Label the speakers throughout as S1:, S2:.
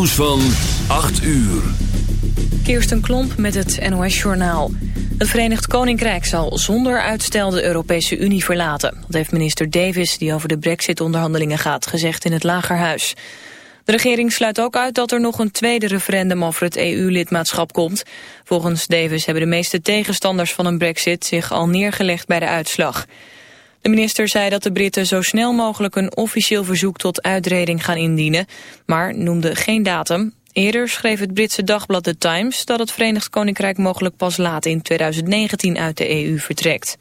S1: nieuws van 8 uur.
S2: Kirsten Klomp met het NOS-journaal. Het Verenigd Koninkrijk zal zonder uitstel de Europese Unie verlaten. Dat heeft minister Davis, die over de brexit-onderhandelingen gaat, gezegd in het Lagerhuis. De regering sluit ook uit dat er nog een tweede referendum over het EU-lidmaatschap komt. Volgens Davis hebben de meeste tegenstanders van een brexit zich al neergelegd bij de uitslag. De minister zei dat de Britten zo snel mogelijk een officieel verzoek tot uitreding gaan indienen, maar noemde geen datum. Eerder schreef het Britse dagblad The Times dat het Verenigd Koninkrijk mogelijk pas laat in 2019 uit de EU vertrekt.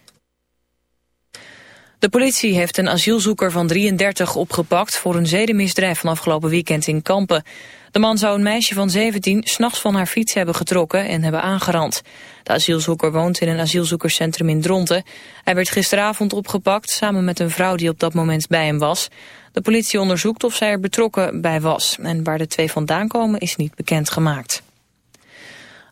S2: De politie heeft een asielzoeker van 33 opgepakt voor een zedenmisdrijf van afgelopen weekend in Kampen. De man zou een meisje van 17 s'nachts van haar fiets hebben getrokken en hebben aangerand. De asielzoeker woont in een asielzoekerscentrum in Dronten. Hij werd gisteravond opgepakt samen met een vrouw die op dat moment bij hem was. De politie onderzoekt of zij er betrokken bij was. En waar de twee vandaan komen is niet bekendgemaakt.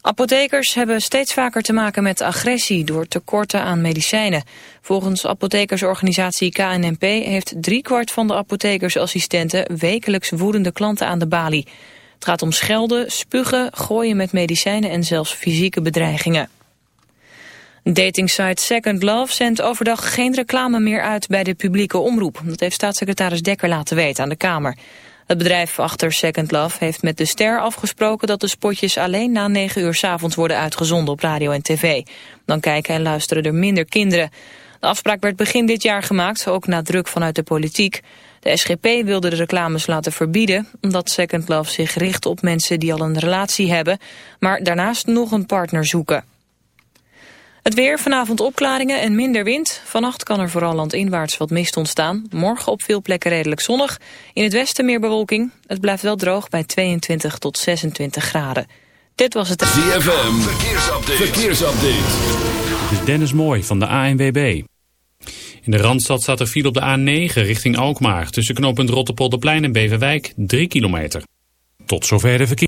S2: Apothekers hebben steeds vaker te maken met agressie door tekorten aan medicijnen. Volgens apothekersorganisatie KNNP heeft driekwart van de apothekersassistenten wekelijks woedende klanten aan de balie. Het gaat om schelden, spugen, gooien met medicijnen en zelfs fysieke bedreigingen. Datingsite Second Love zendt overdag geen reclame meer uit bij de publieke omroep. Dat heeft staatssecretaris Dekker laten weten aan de Kamer. Het bedrijf achter Second Love heeft met de Ster afgesproken dat de spotjes alleen na 9 uur s avonds worden uitgezonden op radio en tv. Dan kijken en luisteren er minder kinderen. De afspraak werd begin dit jaar gemaakt, ook na druk vanuit de politiek. De SGP wilde de reclames laten verbieden, omdat Second Love zich richt op mensen die al een relatie hebben, maar daarnaast nog een partner zoeken. Het weer, vanavond opklaringen en minder wind. Vannacht kan er vooral landinwaarts wat mist ontstaan. Morgen op veel plekken redelijk zonnig. In het westen meer bewolking. Het blijft wel droog bij 22 tot 26 graden. Dit was het...
S1: ZFM, verkeersupdate. verkeersupdate.
S3: Dit is Dennis Mooi van de ANWB. In de Randstad staat er file op de A9 richting Alkmaar. Tussen knooppunt Rotterpolderplein en Beverwijk 3 kilometer. Tot zover de verkeer.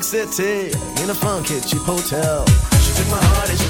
S4: York City in a funky cheap hotel. She took my heart and she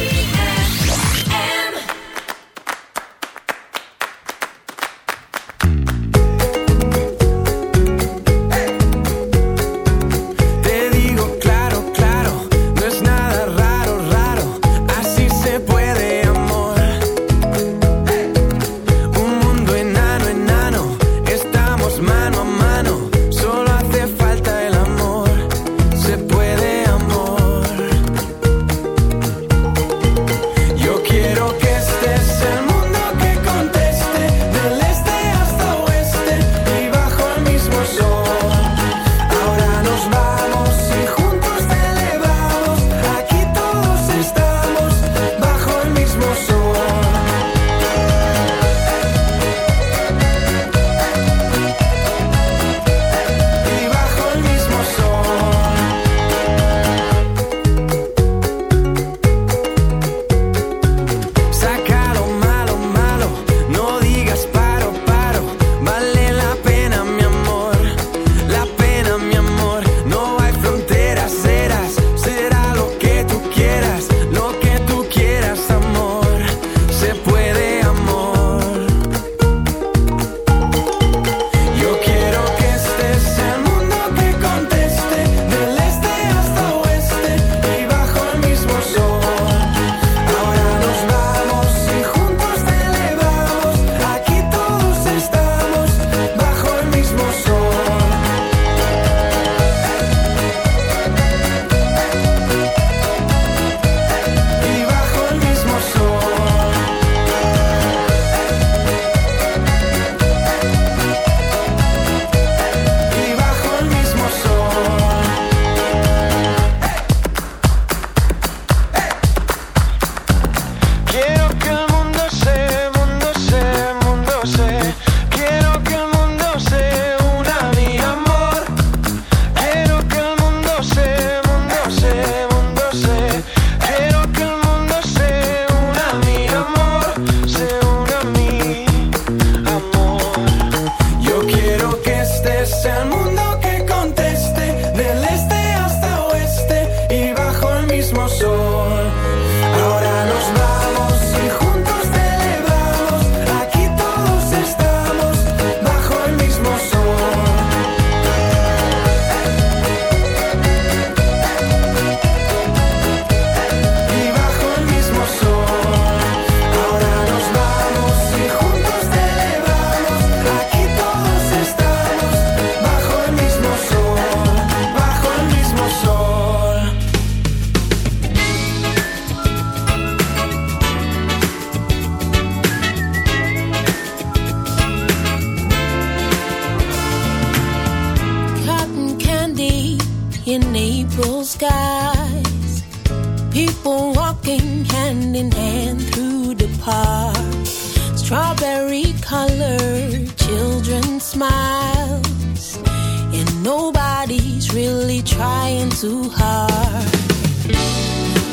S5: nobody's really trying too hard.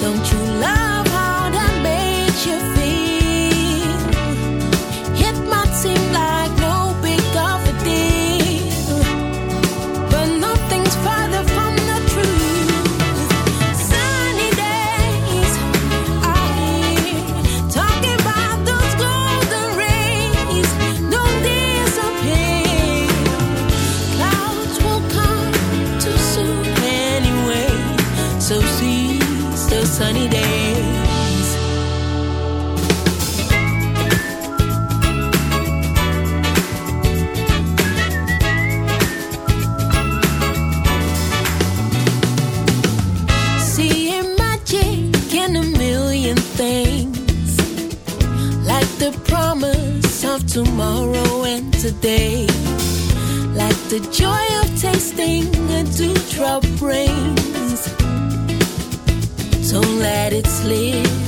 S5: Don't you love? today. Like the joy of tasting a dewdrop rains, Don't let it slip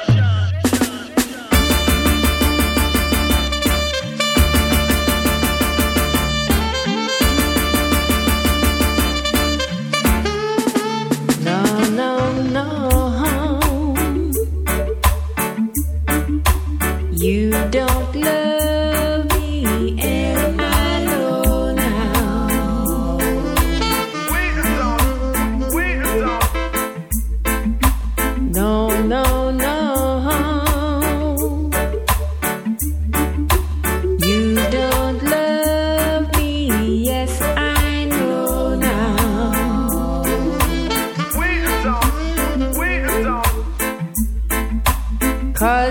S5: Cause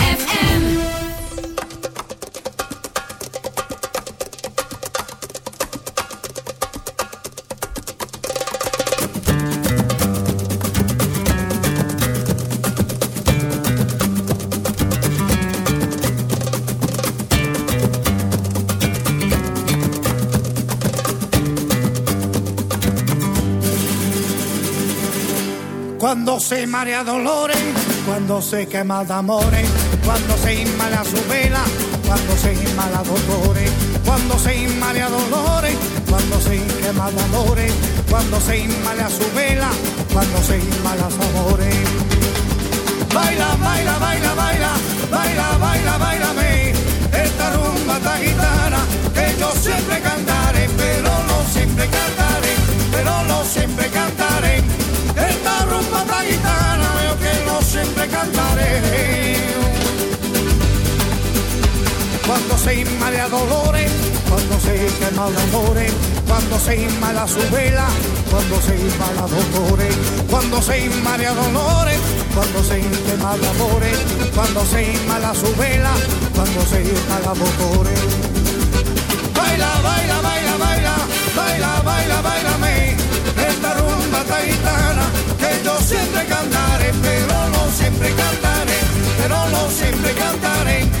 S6: Se marea dolores, cuando se quema de amores, cuando se inmala su vela, cuando se inmala dolores, cuando se inmala dolores, cuando se quema de amores, cuando se inmala su vela, cuando se inmala amores. Baila, baila, baila, baila, baila, baila, bailame, esta rumba esta gitana Se inmala dolores, cuando se quema de amores, cuando se inmala su vela, cuando se inmala dolores, cuando se inmala dolores, cuando se quema de amores, cuando se inmala su vela, cuando se inmala dolores. Baila, baila, baila, baila, baila, baila, bailame, esta rumba taitana que yo siempre cantaré, pero no siempre cantaré, pero no siempre cantaré.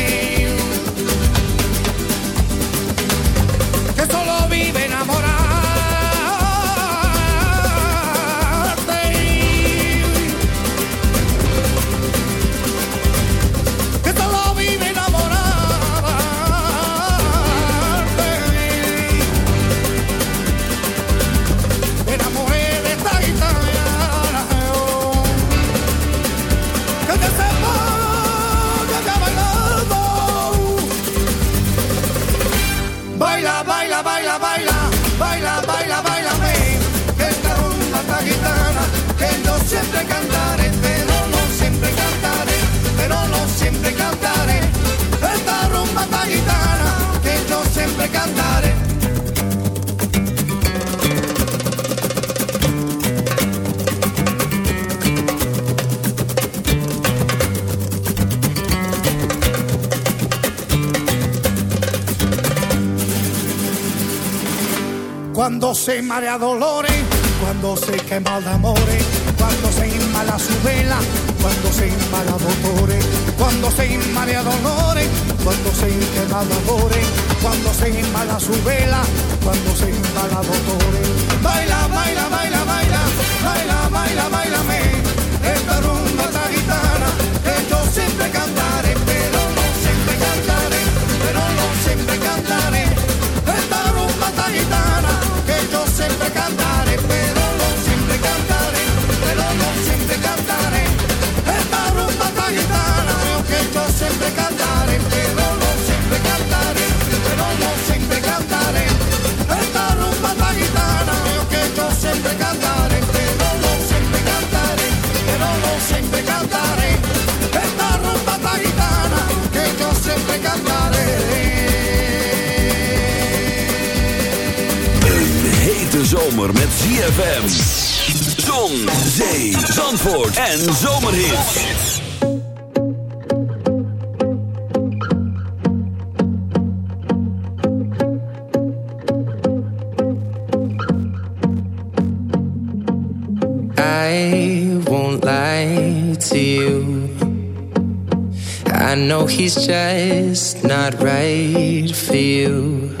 S6: Se marea dolores, cuando se quema de amores, cuando se inmala su vela, cuando se inmala dolores, cuando se marea dolores, cuando se quema de amores, cuando se inmala su vela, cuando se inmala dolores. Baila, baila, baila, baila, baila, baila, bailame, esta rumba esta gitana, que yo siempre cantaré, sempre
S7: tá cantar. Zomer met ZFM. Zon, zee, zandvoort en zomerhit.
S8: I won't lie to you. I know he's just not right for you.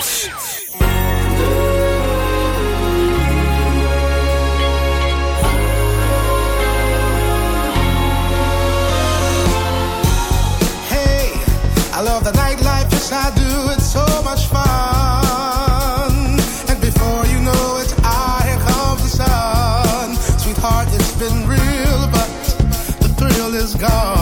S6: Gone.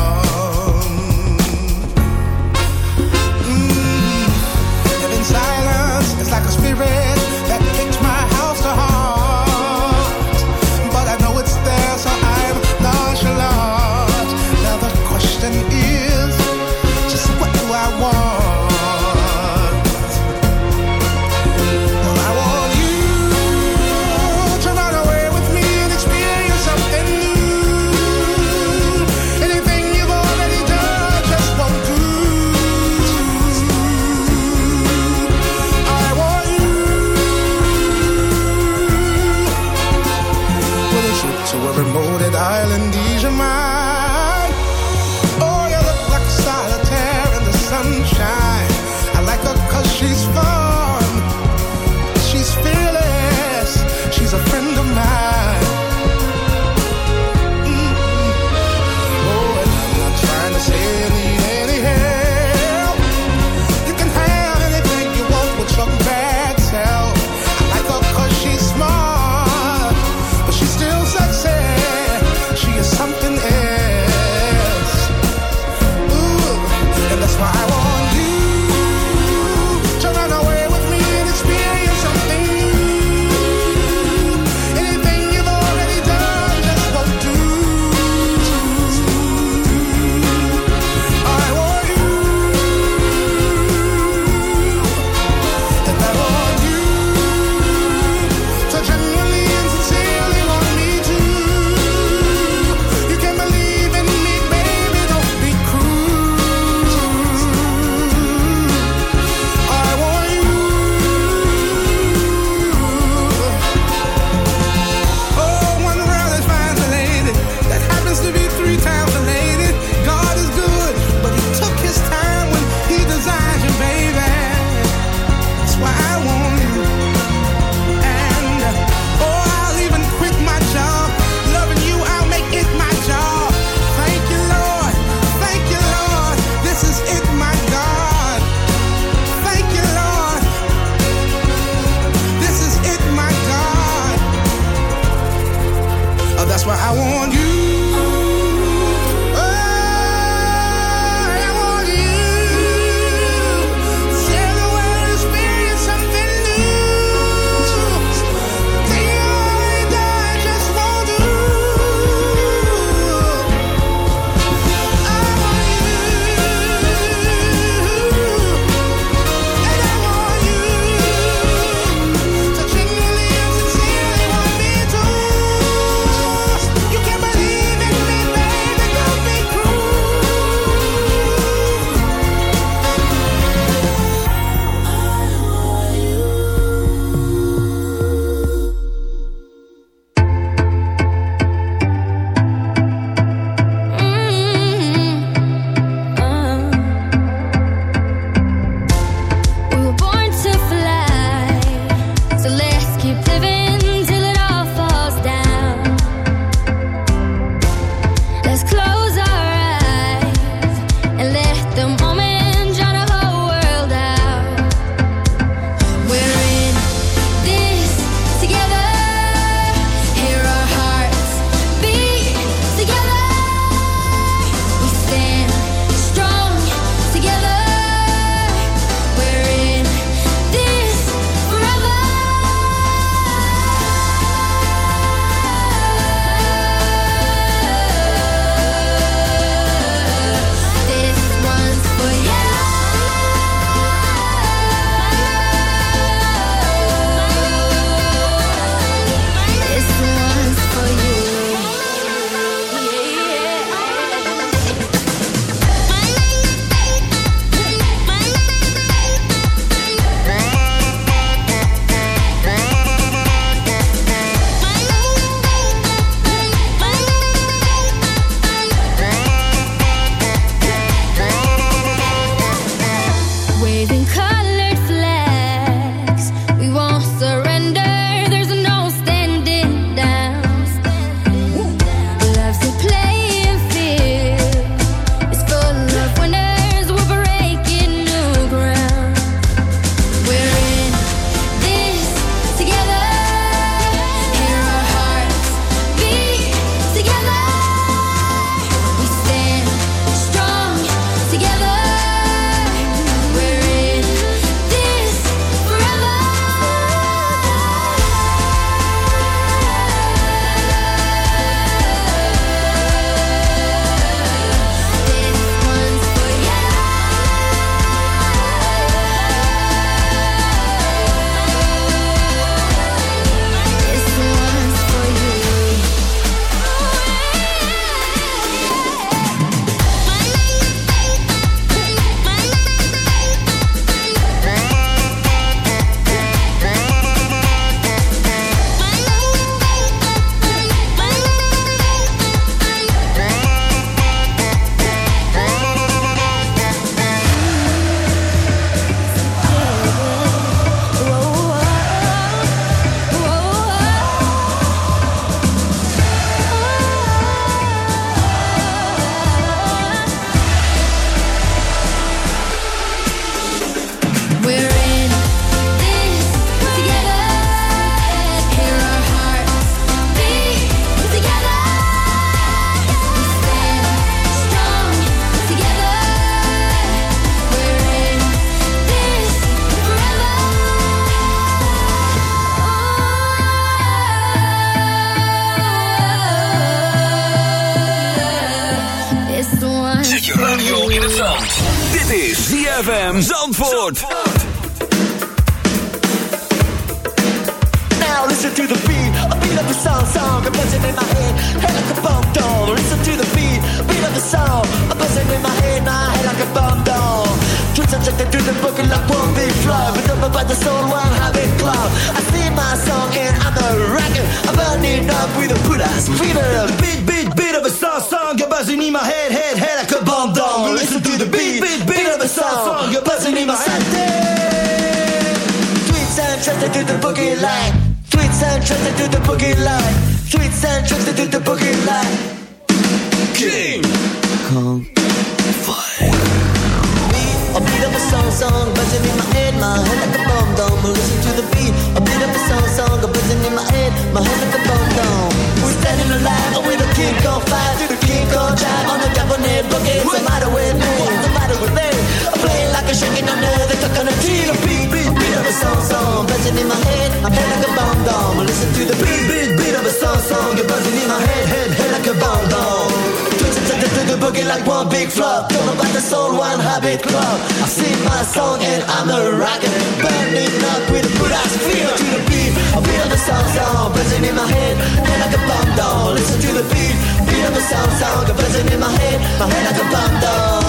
S9: big flop Talk about the soul one habit club. I sing my song and I'm a rocket Burning up with a Buddha's feel To the beat, I feel the sound sound Buzzing in my head, head like a bomb down Listen to the beat, beat of the sound sound Buzzing in my head, my head like a bomb down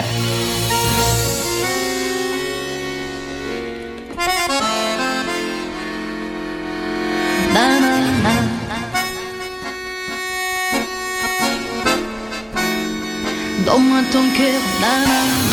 S10: ton cœur, nanana.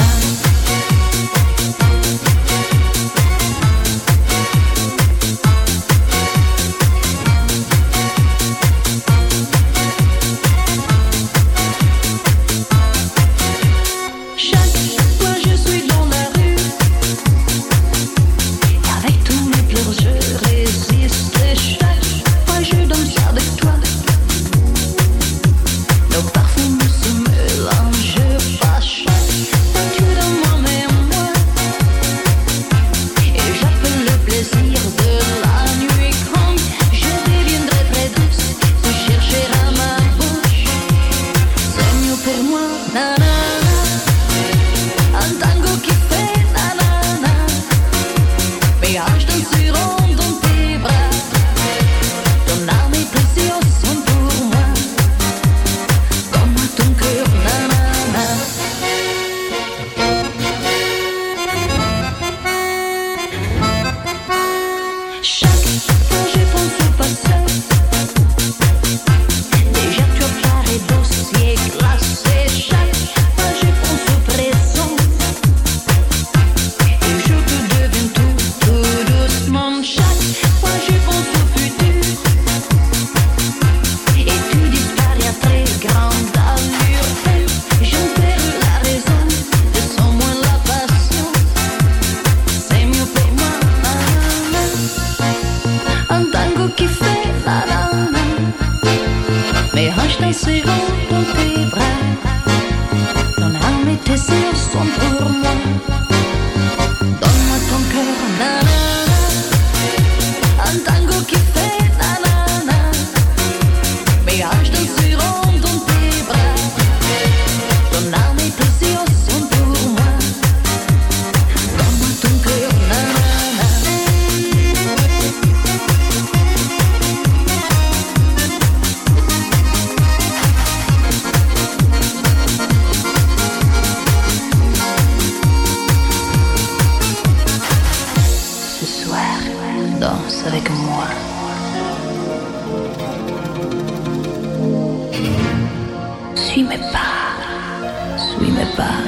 S10: suis-moi pas, suis-moi pas,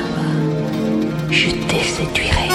S10: je te séduirai.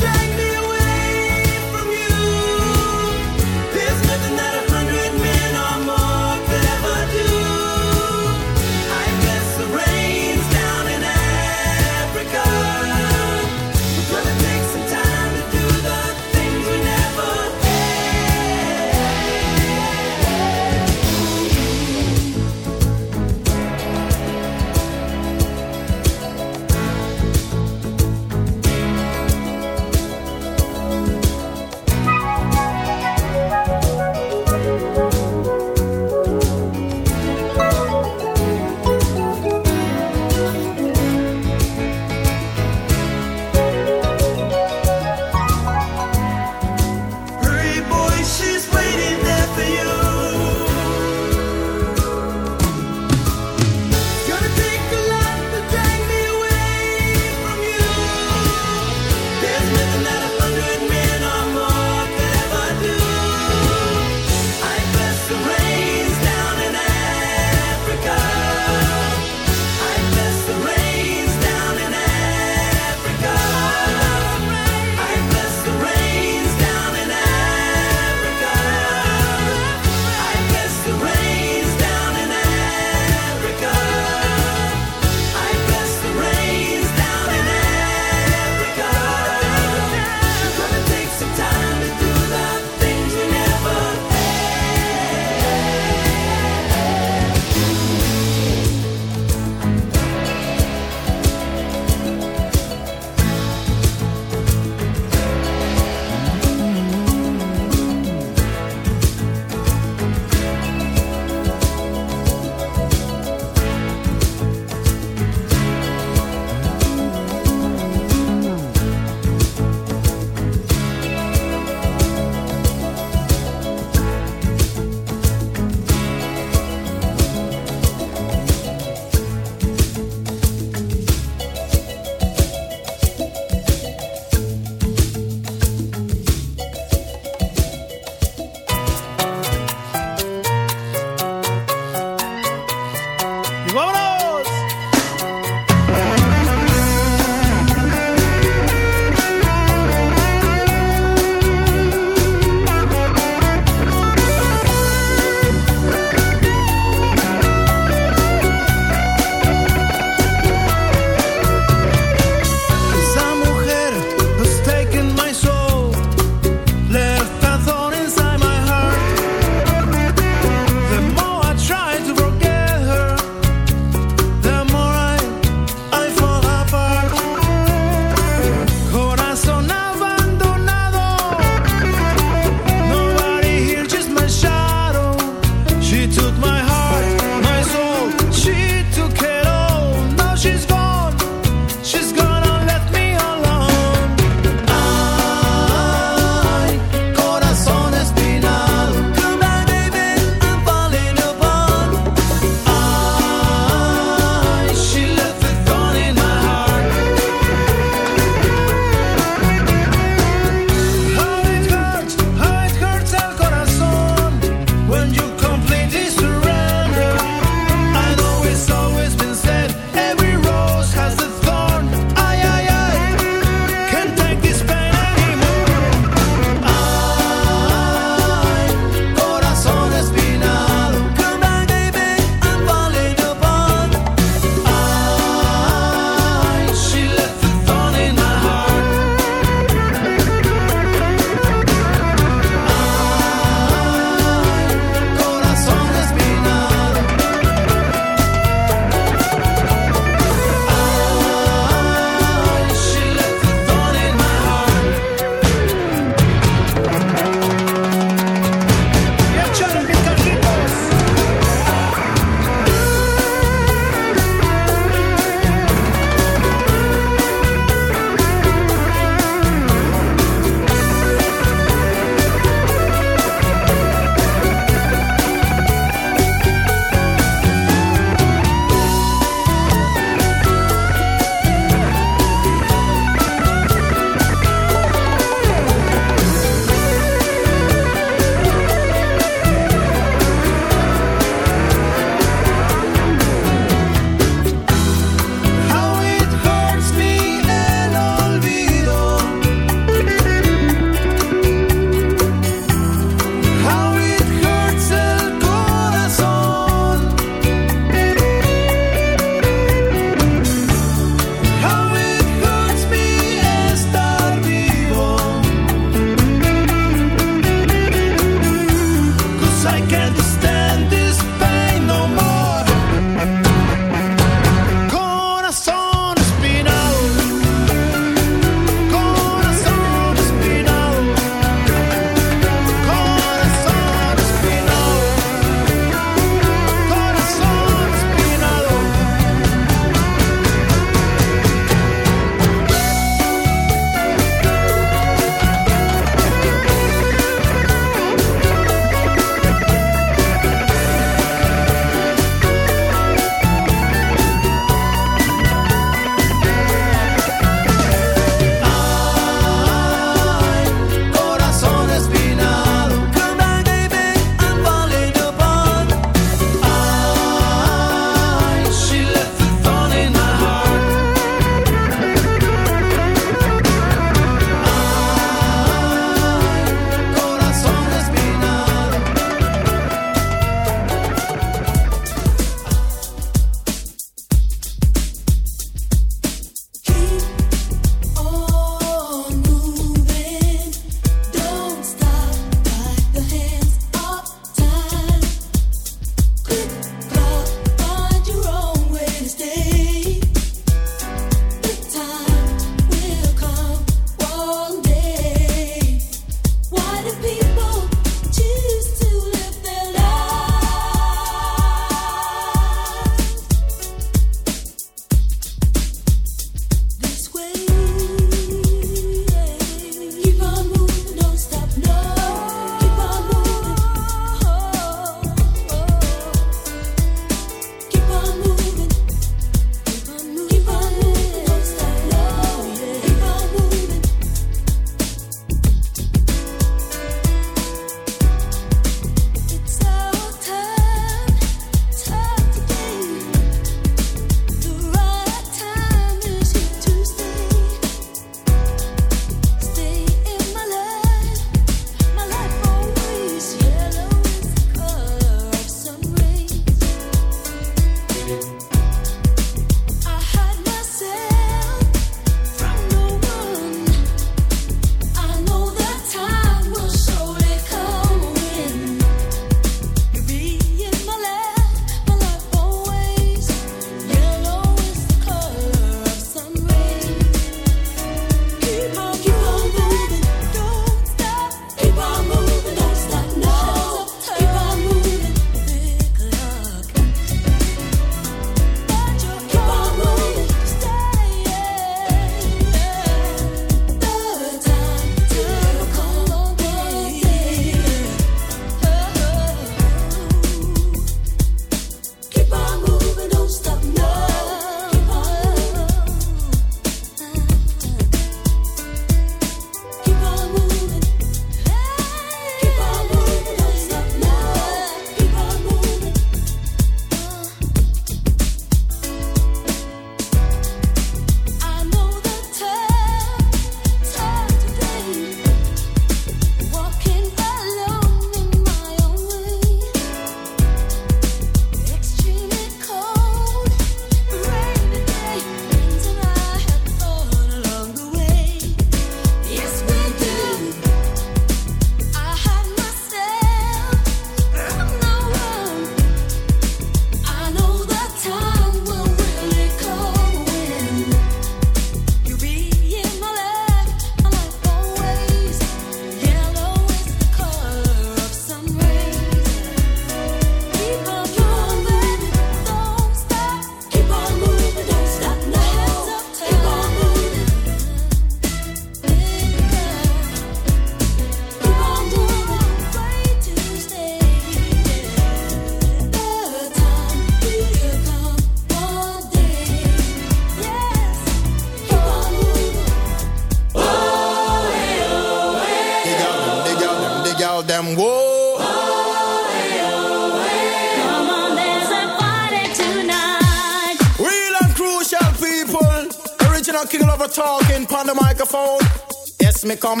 S9: me
S11: call